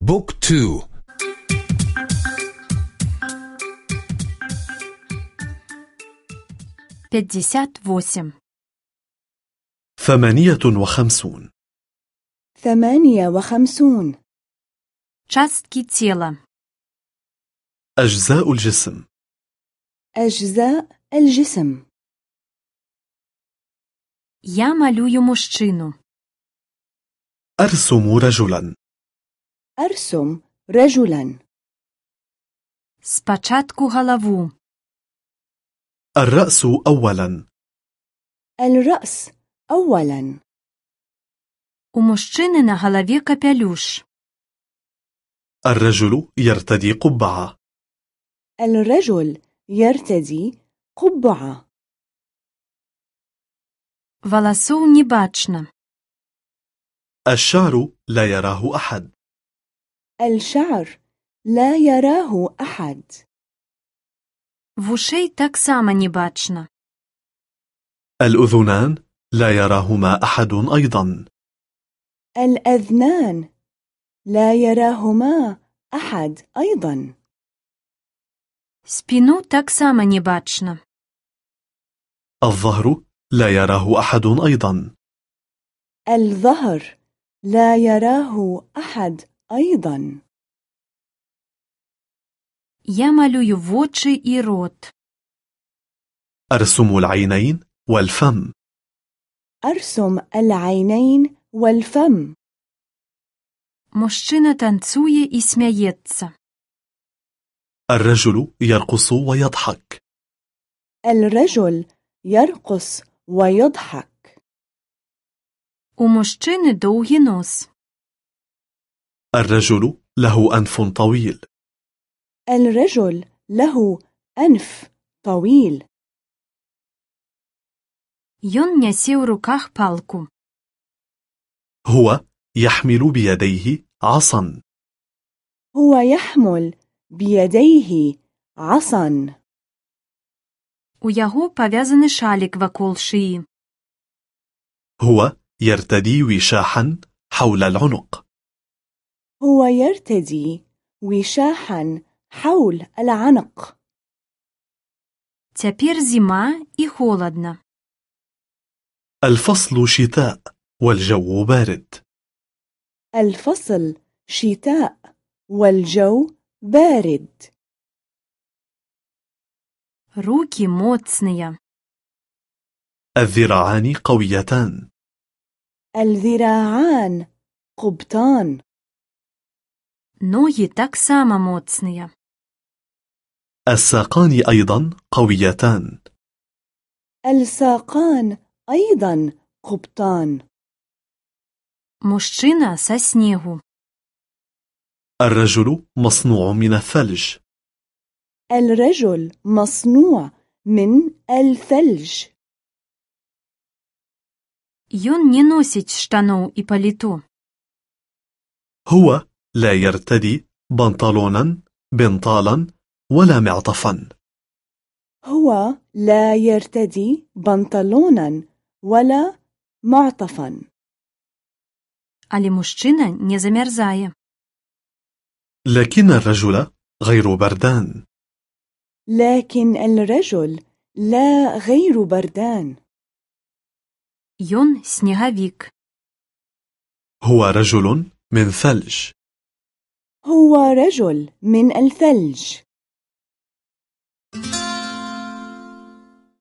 بوك تو пятьдесят восемь ثمانية وخمسون ثمانية وخمسون частки тела أجزاء الجسم أجزاء الجسم Я малюю мужчину. أرسم رجلا أرسم رجلا Спочатку голову, الرأس أولا الرأس أولا у мужчини на голові капелюш. الرجل يرتدي قبعة الرجل يرتدي قبعة Волосов не бачно. الشعر لا يراه أحد الشعر لا يراه أحد Вушей так само не бачно. الأذنان لا يراهما أحد أيضا الأذنان لا يراهما أحد أيضا Спину так само не бачно. الظهر لا يراه أحد أيضا الظهر لا يراه أحد أيضا Я малюю вочі і рот. أرسم العينين والفم أرسم العينين والفم Мужчина танцює і сміється. الرجل يرقص ويضحك الرجل يرقص ويضحك У мужчини довгий нос. الرجل له أنف طويل الرجل له أنف طويل Ён нясе ў руках палку. هو يحمل بيديه عصا هو يحمل بيديه عصا У яго павязаны шалік вакол шыі. هو يرتدي وشاحا حول العنق هو يرتدي وشاحا حول العنق Цяпер зіма і холадна. الفصل شتاء والجو بارد الفصل شتاء والجو بارد Руки моцныя. الذراعان قويتان الذراعان قبطان Ногі таксама моцныя. الساقان أيضا قويتان الساقان أيضا قبطان Мужчина са снегу. الرجل مصنوع من الثلج الرجل مصنوع من الثلج Ён не носіць штаноў і паліто. هو لا يرتدي بنطلونا بنطالا ولا معطفا هو لا يرتدي بنطلونا ولا معطفا Але мужчына не замярзае. لكن الرجل غير بردان لكن الرجل لا غير بردان Ён снегавік. هو رجل من ثلج هو رجل من الثلج.